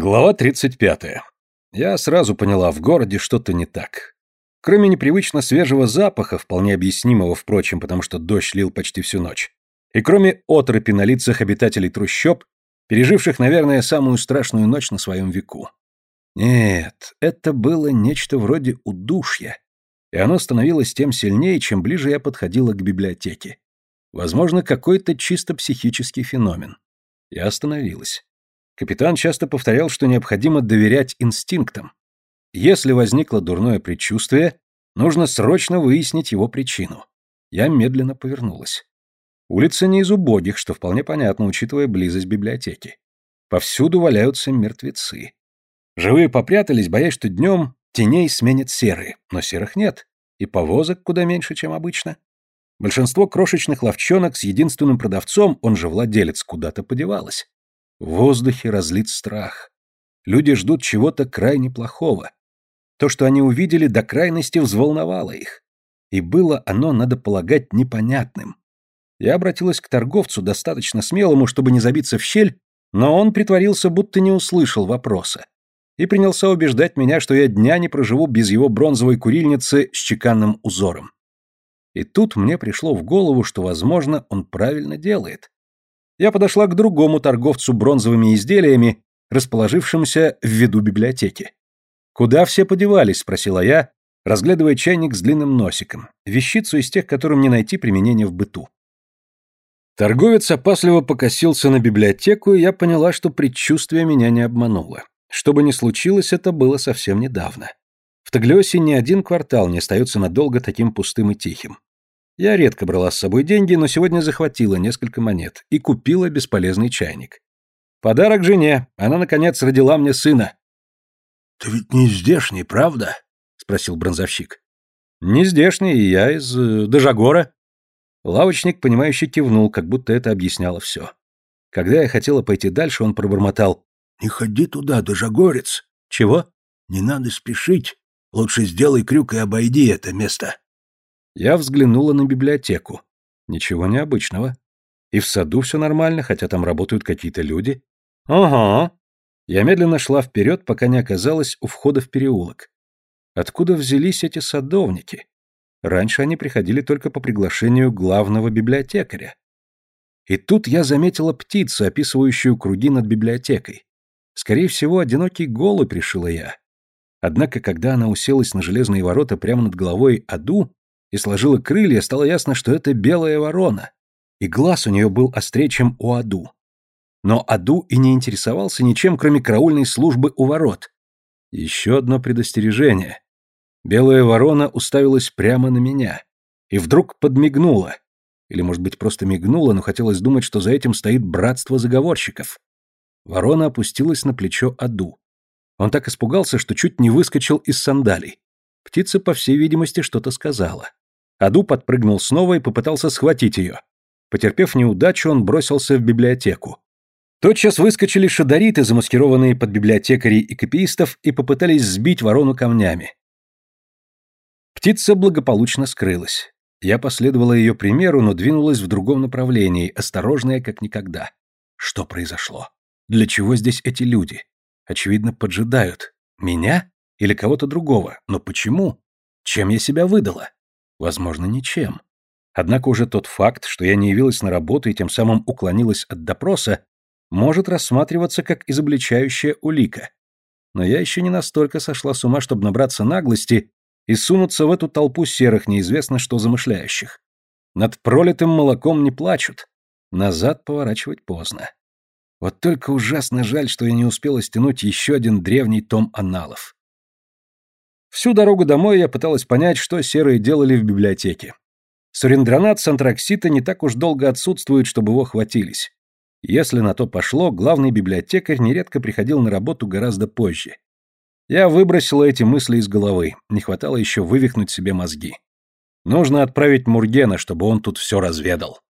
Глава 35. Я сразу поняла, в городе что-то не так. Кроме непривычно свежего запаха, вполне объяснимого, впрочем, потому что дождь лил почти всю ночь, и кроме оторопи на лицах обитателей трущоб, переживших, наверное, самую страшную ночь на своем веку. Нет, это было нечто вроде удушья, и оно становилось тем сильнее, чем ближе я подходила к библиотеке. Возможно, какой-то чисто психический феномен. Я остановилась. Капитан часто повторял, что необходимо доверять инстинктам. Если возникло дурное предчувствие, нужно срочно выяснить его причину. Я медленно повернулась. Улица не из убогих, что вполне понятно, учитывая близость библиотеки. Повсюду валяются мертвецы. Живые попрятались, боясь, что днем теней сменят серые, но серых нет, и повозок куда меньше, чем обычно. Большинство крошечных ловчонок с единственным продавцом, он же владелец, куда-то подевалось. В воздухе разлит страх. Люди ждут чего-то крайне плохого. То, что они увидели, до крайности взволновало их. И было оно, надо полагать, непонятным. Я обратилась к торговцу, достаточно смелому, чтобы не забиться в щель, но он притворился, будто не услышал вопроса. И принялся убеждать меня, что я дня не проживу без его бронзовой курильницы с чеканным узором. И тут мне пришло в голову, что, возможно, он правильно делает я подошла к другому торговцу бронзовыми изделиями, расположившемуся в виду библиотеки. «Куда все подевались?» – спросила я, разглядывая чайник с длинным носиком, вещицу из тех, которым не найти применения в быту. Торговец опасливо покосился на библиотеку, и я поняла, что предчувствие меня не обмануло. Что бы ни случилось, это было совсем недавно. В Таглиосе ни один квартал не остается надолго таким пустым и тихим. Я редко брала с собой деньги, но сегодня захватила несколько монет и купила бесполезный чайник. Подарок жене. Она, наконец, родила мне сына. — Ты ведь не здешний, правда? — спросил бронзовщик. — Не здешний, я из э, Дежагора. Лавочник, понимающе кивнул, как будто это объясняло все. Когда я хотела пойти дальше, он пробормотал. — Не ходи туда, Дежагорец. — Чего? — Не надо спешить. Лучше сделай крюк и обойди это место. Я взглянула на библиотеку. Ничего необычного. И в саду все нормально, хотя там работают какие-то люди. Ага. Я медленно шла вперед, пока не оказалась у входа в переулок. Откуда взялись эти садовники? Раньше они приходили только по приглашению главного библиотекаря. И тут я заметила птицу, описывающую круги над библиотекой. Скорее всего, одинокий голубь, решила я. Однако, когда она уселась на железные ворота прямо над головой Аду, и сложила крылья, стало ясно, что это белая ворона, и глаз у нее был острее, чем у Аду. Но Аду и не интересовался ничем, кроме караульной службы у ворот. Еще одно предостережение. Белая ворона уставилась прямо на меня и вдруг подмигнула. Или, может быть, просто мигнула, но хотелось думать, что за этим стоит братство заговорщиков. Ворона опустилась на плечо Аду. Он так испугался, что чуть не выскочил из сандалий. Птица, по всей видимости, что-то сказала. Аду подпрыгнул снова и попытался схватить ее. Потерпев неудачу, он бросился в библиотеку. Тотчас выскочили шадариты, замаскированные под библиотекарей и копиистов, и попытались сбить ворону камнями. Птица благополучно скрылась. Я последовала ее примеру, но двинулась в другом направлении, осторожная как никогда. Что произошло? Для чего здесь эти люди? Очевидно, поджидают. Меня? Или кого-то другого? Но почему? Чем я себя выдала? Возможно, ничем. Однако уже тот факт, что я не явилась на работу и тем самым уклонилась от допроса, может рассматриваться как изобличающая улика. Но я еще не настолько сошла с ума, чтобы набраться наглости и сунуться в эту толпу серых, неизвестно что замышляющих. Над пролитым молоком не плачут. Назад поворачивать поздно. Вот только ужасно жаль, что я не успела стянуть еще один древний том аналов. Всю дорогу домой я пыталась понять, что серые делали в библиотеке. Сурендранат с антраксита не так уж долго отсутствует, чтобы его хватились. Если на то пошло, главный библиотекарь нередко приходил на работу гораздо позже. Я выбросила эти мысли из головы, не хватало еще вывихнуть себе мозги. Нужно отправить Мургена, чтобы он тут все разведал.